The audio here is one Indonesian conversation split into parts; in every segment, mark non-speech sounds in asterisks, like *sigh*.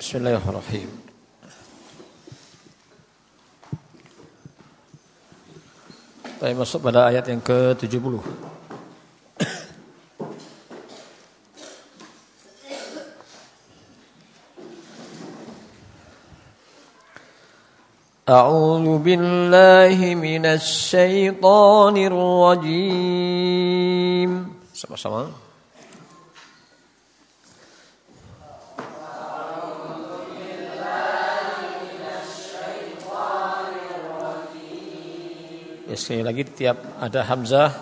Bismillahirrahmanirrahim. Kita masuk pada ayat yang ke-70. A'udzu billahi minasy syaithanir rajim. Sama-sama. Ya, sekali lagi tiap ada hamzah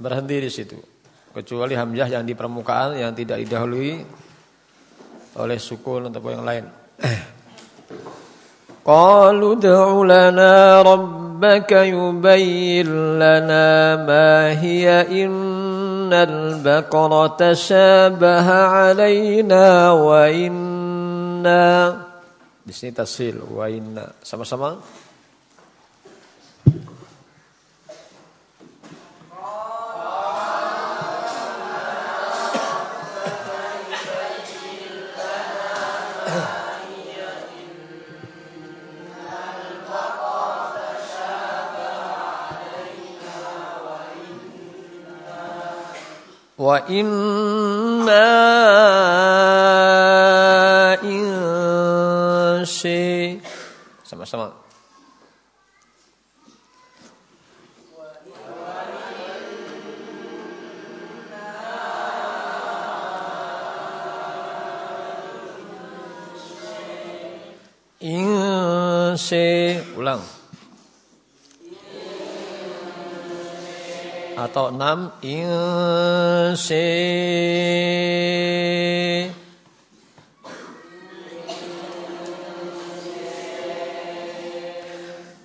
berhenti di situ. Kecuali hamzah yang di permukaan yang tidak didahului oleh sukun atau yang lain. Eh. Qalu da'u lana rabbaka yubayyin lana ma hiya innal baqara tashabaha alaina wa inna di sini tasil wa inna sama-sama وإما ต่อน้ำอินเช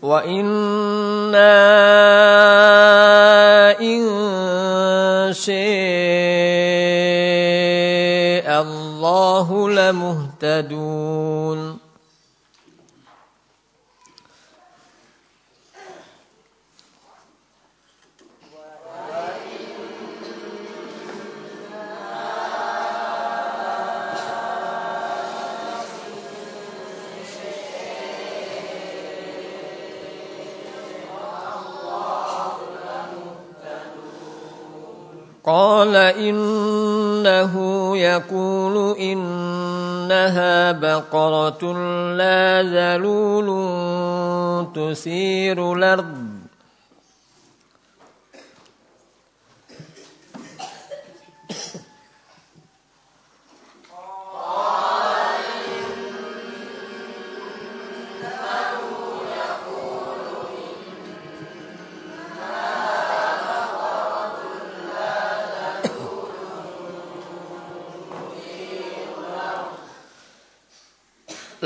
ว่าอินนาอินเชอัลลอฮุละมุฮตะดู قال إنه يقول إنها بقرة لا ذلول تسير الأرض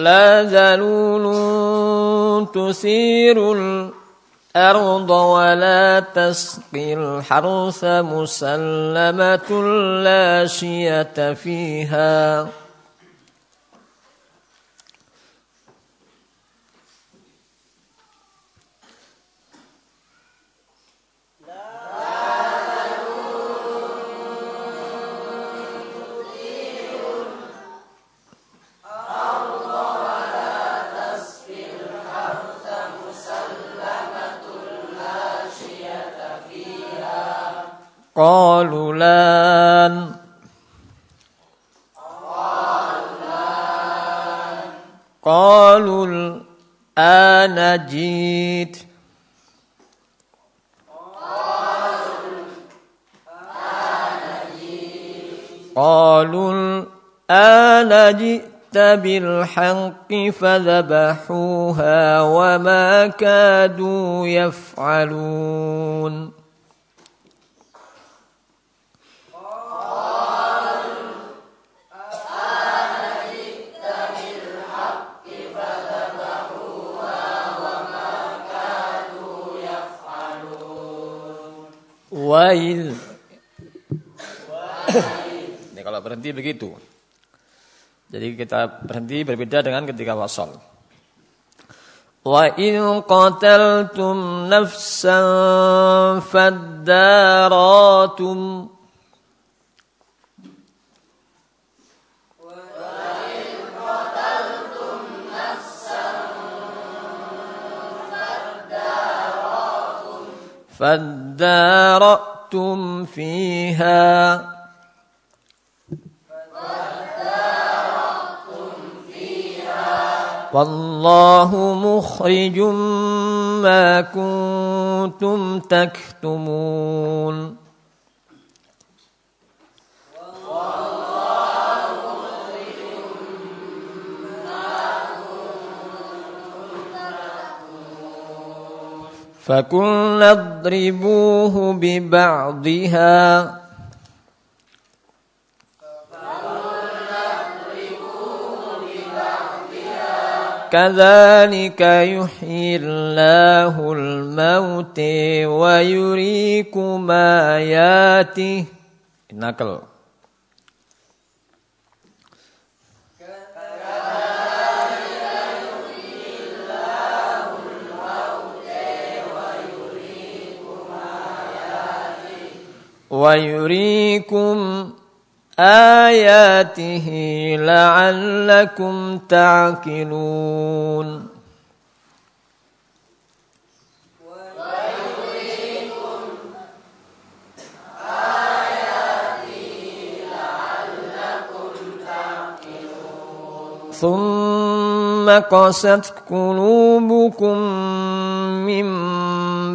لا زلول تسير الأرض ولا تسقي الحرث مسلمة لا شية فيها قالوا الآن جيت قالوا الآن جئت بالحق فذبحوها وما كادوا يفعلون Wail. Ini kalau berhenti begitu. Jadi kita berhenti berbeda dengan ketika wasol. in qataltum nafsan فَادَّارَاتُمْ فادارأتم فيها والله مخرج ما كنتم تكتمون فقلنا اضربوه ببعضها كذلك يحيي الله الموت ويريكم آياته نقل ويريكم آياته لعلكم تعقلون ثم قست قلوبكم من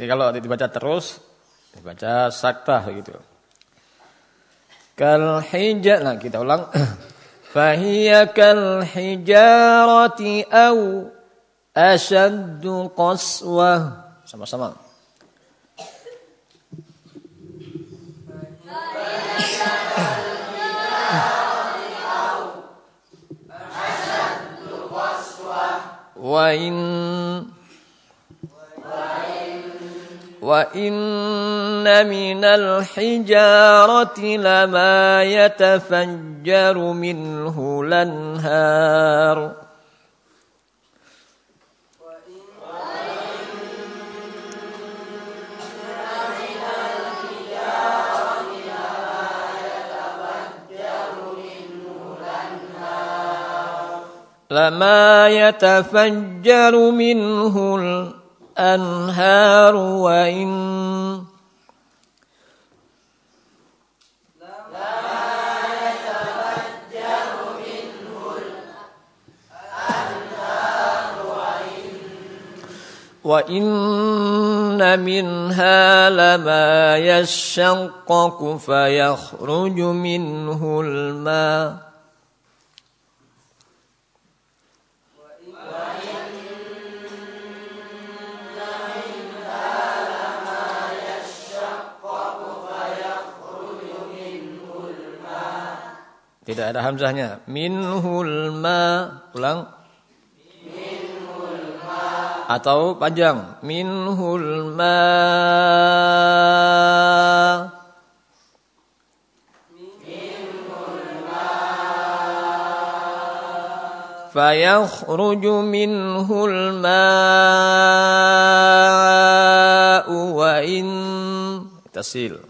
Jadi kalau dibaca terus dibaca sakta begitu. Kal hijar, nah kita ulang. *clears throat* Fahiya kal hijarati au ashaddu qaswa. Sama-sama. *clears throat* Wa in وان من الحجاره لما يتفجر منه الانهار لما يتفجر منه الانهار الأنهار وإن وإن منها لما يشقق فيخرج منه الماء Tidak ada hamzahnya. Minhul ma. Ulang. Minhul ma. Atau panjang. Minhul ma. Minhul ma. Fayakhruju minhul ma'u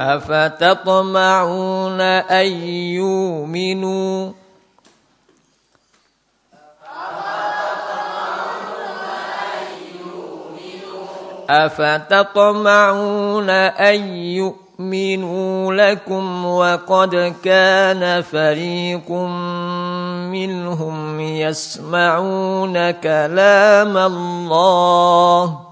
أفتطمعون أن يؤمنوا أفتطمعون أن يؤمنوا لكم وقد كان فريق منهم يسمعون كلام الله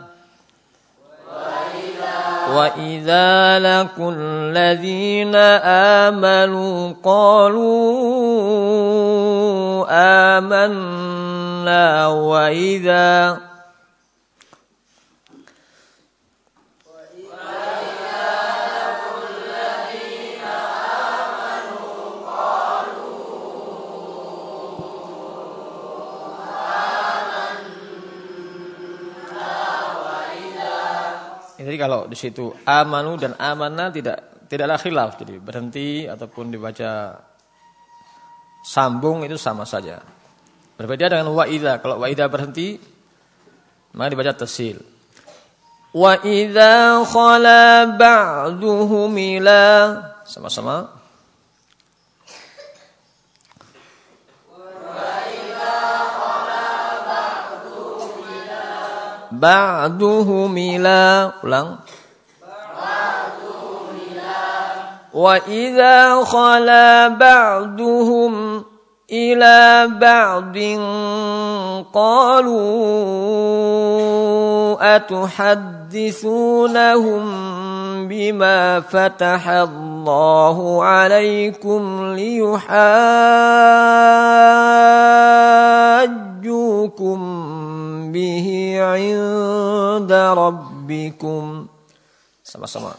وإذا لقوا الذين آمنوا قالوا آمنا وإذا di situ amanu dan amanah tidak tidaklah khilaf. Jadi berhenti ataupun dibaca sambung itu sama saja. Berbeda dengan wa'idha. Kalau wa'idha berhenti, maka dibaca tersil. Wa'idha khala ba'duhum ila. Sama-sama. Ba'duhum ila. Ulang. وإذا خلا بعضهم إلى بعض قالوا أتحدثونهم بما فتح الله عليكم ليحاجوكم به عند ربكم سَمَا سَمَا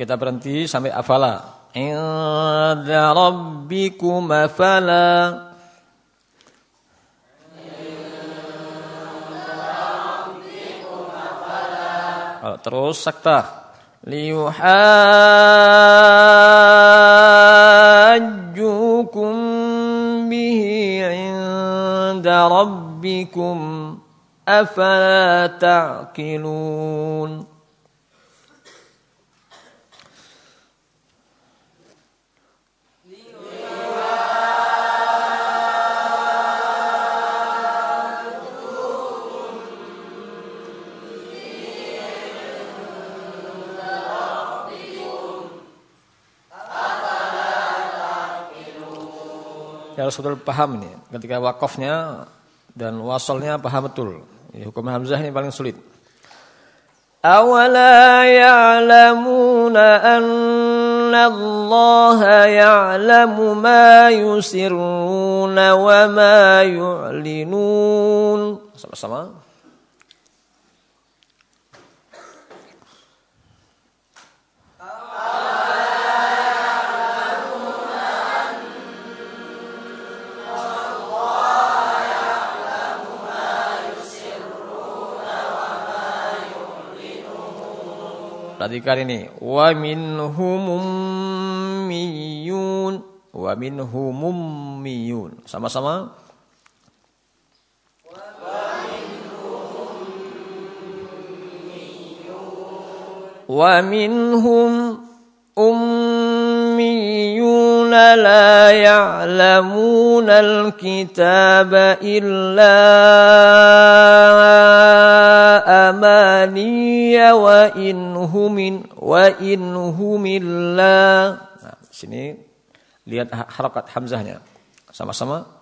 Kita berhenti sampai afala. Inda rabbikum afala. Terus sakta. Liuhajjukum bihi inda rabbikum afala ta'qilun. Ya harus betul paham ini. Ketika wakofnya dan wasolnya paham betul. Ya, hukum Hamzah ini paling sulit. أولا يعلمون أن الله يعلم ما يسرون وما يعلنون sama-sama রাধিকারিণী ওয়া মিনহুমুম্মিয়ুন ওয়া মিনহুমুম্মিয়ুন sama-sama ومنهم أميون لا يعلمون الكتاب إلا amaniya wa in humin wa in Nah, sini lihat harakat hamzahnya. Sama-sama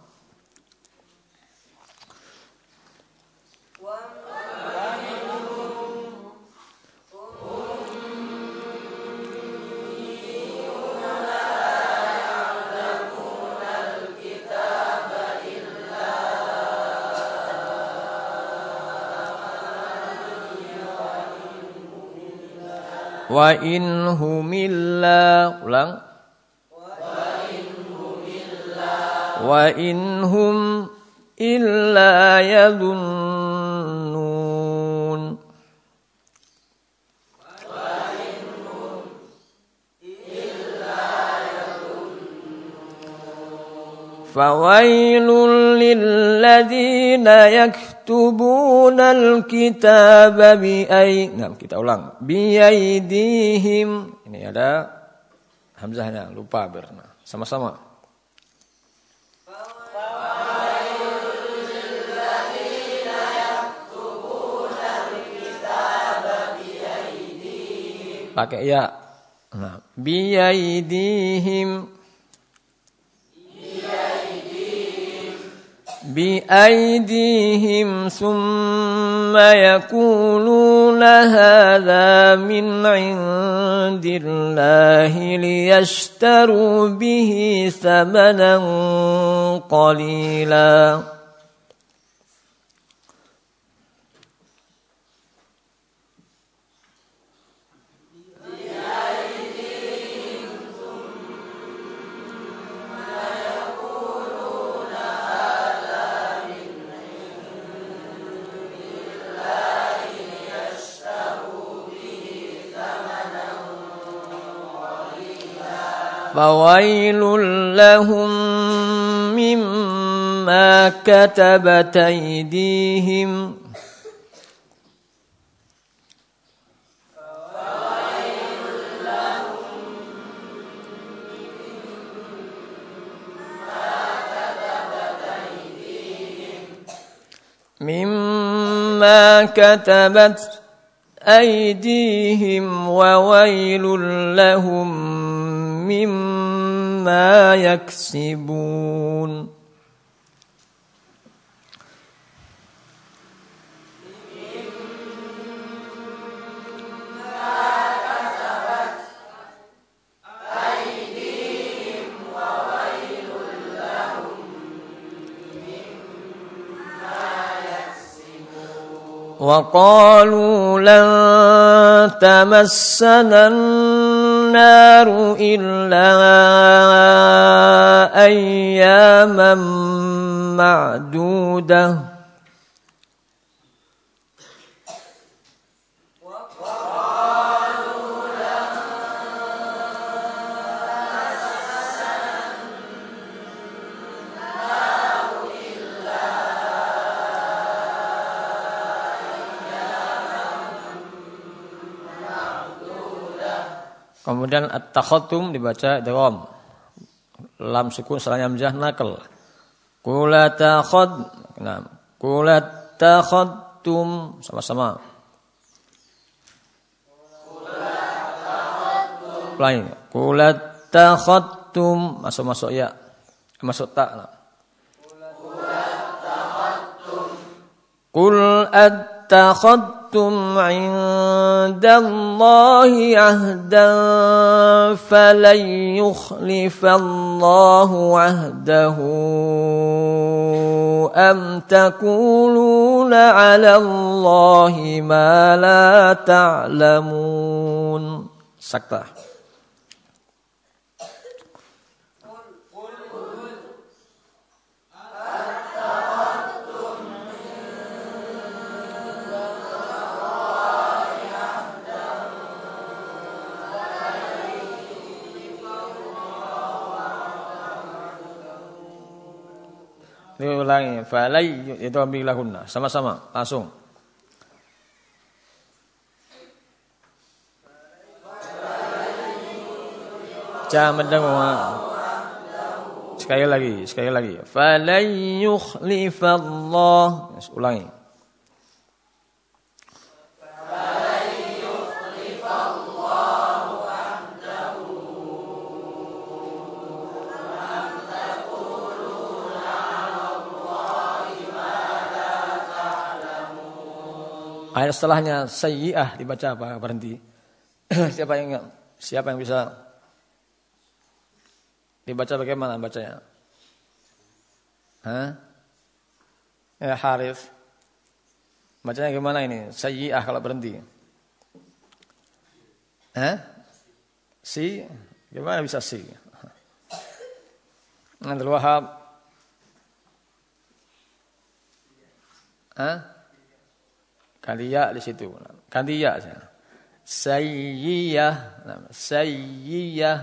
Wa in hum illa ulang. Wa in hum illa yadunnun. فويل للذين يكفرون يكتبون الكتاب بأي nah, kita ulang biaidihim ini ada hamzahnya lupa berna sama-sama pakai ya nah biaidihim بأيديهم ثم يقولون هذا من عند الله ليشتروا به ثمنا قليلاً فويل لهم مما كتبت أيديهم مما كتبت أيديهم وويل لهم مما يكسبون وقالوا لن تمسنا النار إلا أياما معدوده Kemudian at-takhatum dibaca idgham. Lam sukun setelah hamzah nakal. Kula takhad. Nah, kula sama-sama. Lain. Kula takhadtum masuk-masuk ya. Masuk tak. Nah. Kul at-takhadtum عاهدتم عند الله عهدا فلن يخلف الله عهده أم تقولون على الله ما لا تعلمون سكتة diulangi falai itu lahunna sama-sama langsung jangan mendengar sekali lagi sekali lagi falai yukhlifallah ulangi Ayat setelahnya sayyi'ah dibaca apa? Berhenti. *clears throat* siapa yang Siapa yang bisa dibaca bagaimana bacanya? Hah? Ya Harif. Bacanya gimana ini? Sayyi'ah kalau berhenti. Hah? Si gimana bisa si? nanti Wahab. Hah? Ganti ya di situ. Ganti ya. Sayyiyah. Sayyiyah.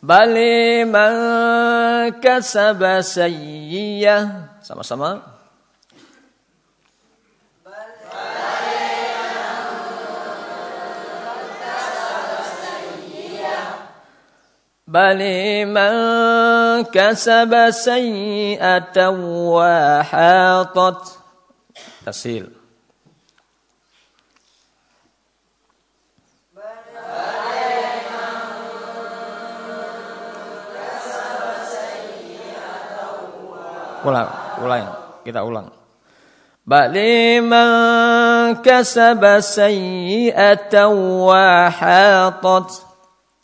Bali man kasaba sayyiyah. Sama-sama. بل من كسب سيئة وحاطت tasil ulang ulang kita ulang Baliman kasaba sayyi'atan wa hatat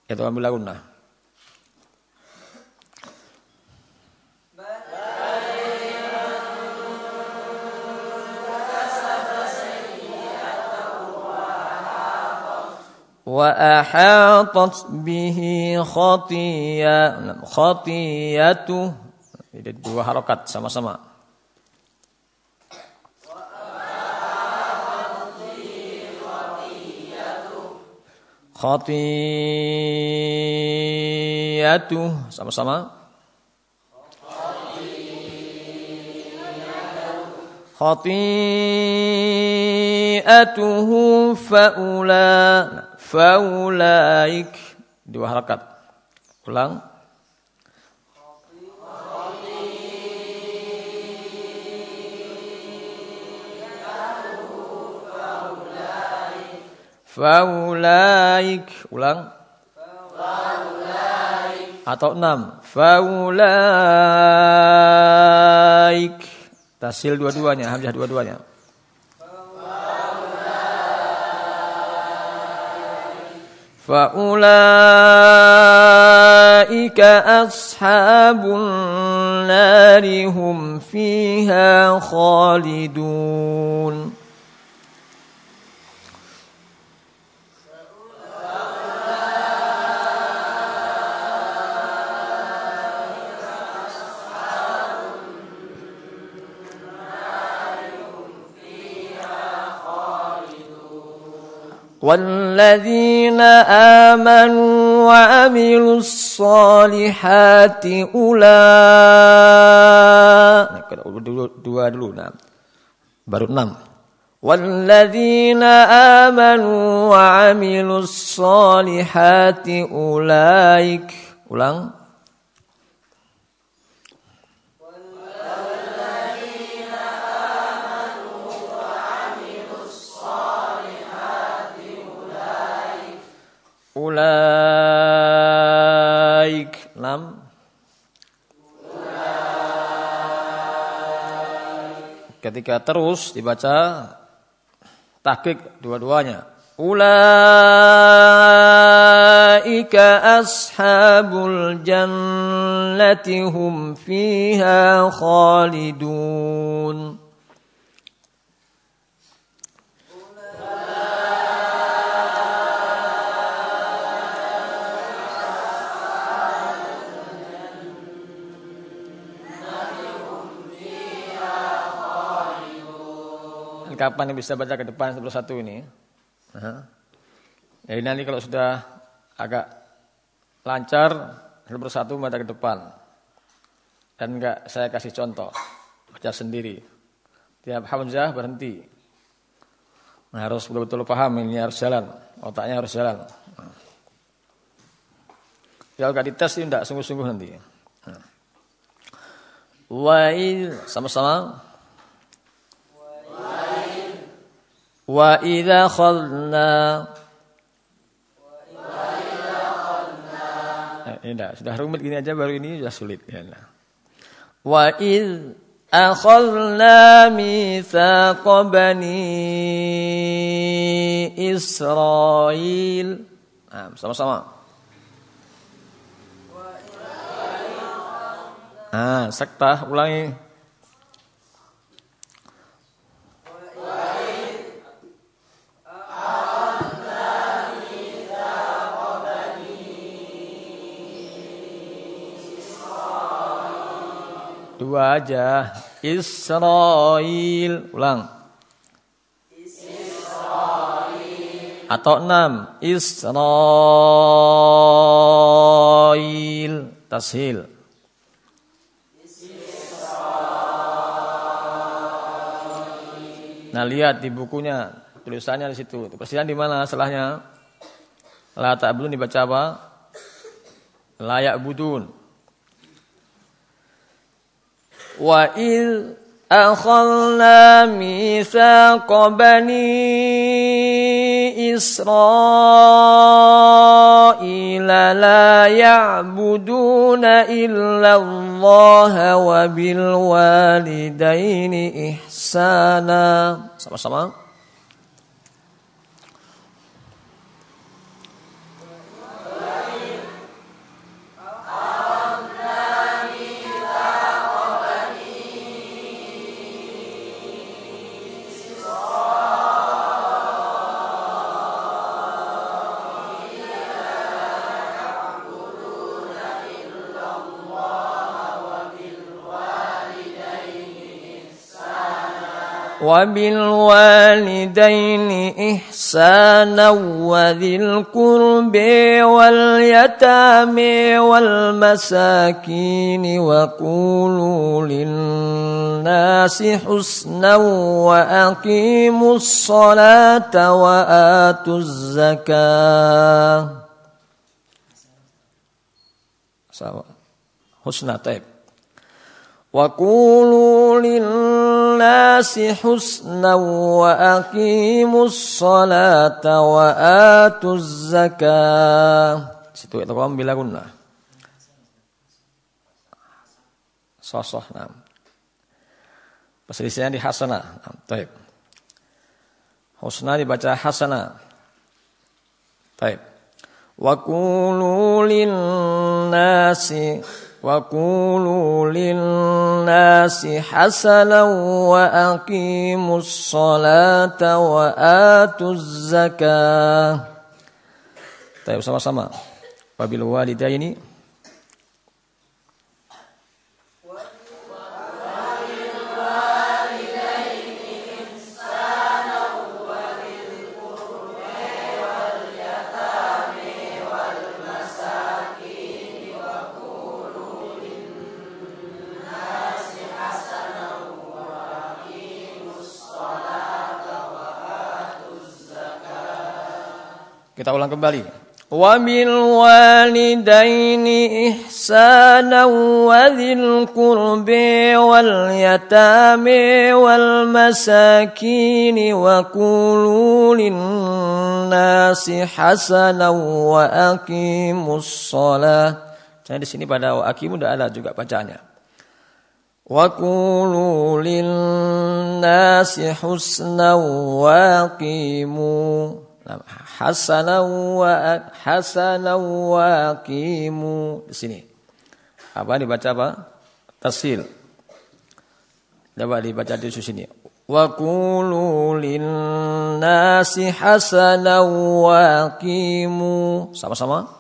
itu ambil nah. وأحاطت به خطية خطيته إذا دو حركات سما سما خطيته سما سما خطيئته فأولئك faulaik dua harakat ulang Faulaik ulang. Atau enam. Faulaik. Tasil dua-duanya, hamzah dua-duanya. فأولئك أصحاب النار هم فيها خالدون والذين آمنوا وعملوا الصالحات أولئك dua dulu nah. baru enam والذين آمنوا وعملوا الصالحات أولئك ulang Ulaik lam Ketika terus dibaca takik dua-duanya. Ulaika ashabul jannati hum fiha khalidun. kapan yang bisa baca ke depan sebelah satu ini. Nah. ini nanti kalau sudah agak lancar satu persatu baca ke depan. Dan enggak saya kasih contoh. Baca sendiri. Tiap hamzah berhenti. Nah, harus betul-betul paham ini harus jalan. Otaknya harus jalan. Ya Kalau enggak dites ini enggak sungguh-sungguh nanti. Wa'il Wa sama-sama وإذا خلنا Ya, sudah rumit gini aja baru ini sudah sulit ya. Wa id akhazna mitsaq bani Israel. Nah, sama-sama. Ah, sektah ulangi. Dua aja. Israel. Ulang. Israel. Atau enam. Israel. Tashil. Nah lihat di bukunya tulisannya di situ. Persisnya di mana salahnya? La tak belum dibaca apa? Layak budun. وإذ أخذنا ميثاق بني إسرائيل لا يعبدون إلا الله وبالوالدين إحسانا sama-sama وبالوالدين إحسانا وذي القرب واليتامى والمساكين وقولوا للناس حسنا وأقيموا الصلاة وآتوا الزكاة حسنا طيب وقولوا للناس حسنا وأقيموا الصلاة وآتوا الزكاة situ ikhram bila kunna sosok nah perselisihan di hasana nah, taib husna dibaca hasana taib wa qulu lin nasi وقولوا للناس حسنا وأقيموا الصلاة وآتوا الزكاة طيب sama-sama wabil walidaini Kita ulang kembali. Wa bil walidaini ihsana wa dhil qurbi wal yatami wal masakini wa qulu nasi hasana wa aqimus shalah. Jadi di sini pada wa aqimu ada juga bacaannya. nasi husna wa aqimu. Hasanaw wa di sini. Apa dibaca apa? Tasil. Coba dibaca di sini. Wa qulu lin nasi Sama-sama.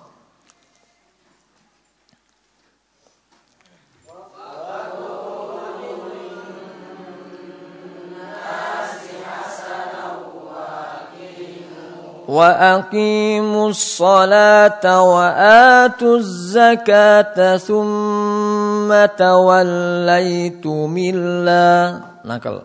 واقيموا الصلاه واتوا الزكاه ثم توليتم الا نعم، نقل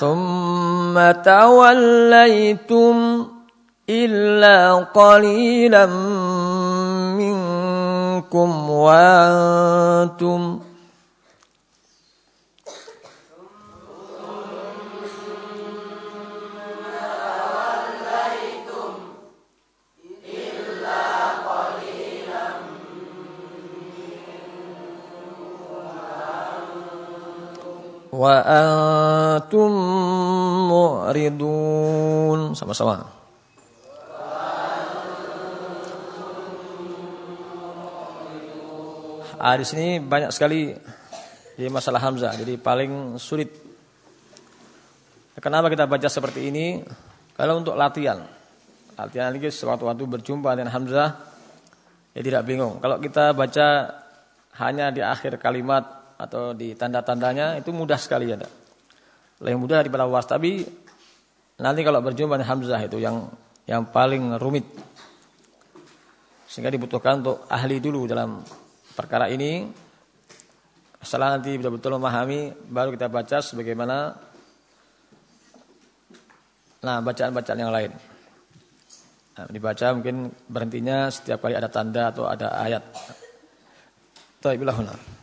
ثم توليتم إلا قليلا منكم وأنتم وأنتم معرضون sama-sama Ah, di sini banyak sekali di masalah Hamzah. Jadi paling sulit. Kenapa kita baca seperti ini? Kalau untuk latihan. Latihan lagi sewaktu-waktu berjumpa dengan Hamzah. Ya tidak bingung. Kalau kita baca hanya di akhir kalimat atau di tanda-tandanya itu mudah sekali ya. Lebih mudah daripada was. Tapi nanti kalau berjumpa dengan Hamzah itu yang yang paling rumit. Sehingga dibutuhkan untuk ahli dulu dalam perkara ini setelah nanti betul-betul memahami baru kita baca sebagaimana nah bacaan-bacaan yang lain. Nah, dibaca mungkin berhentinya setiap kali ada tanda atau ada ayat. Taibillahuna.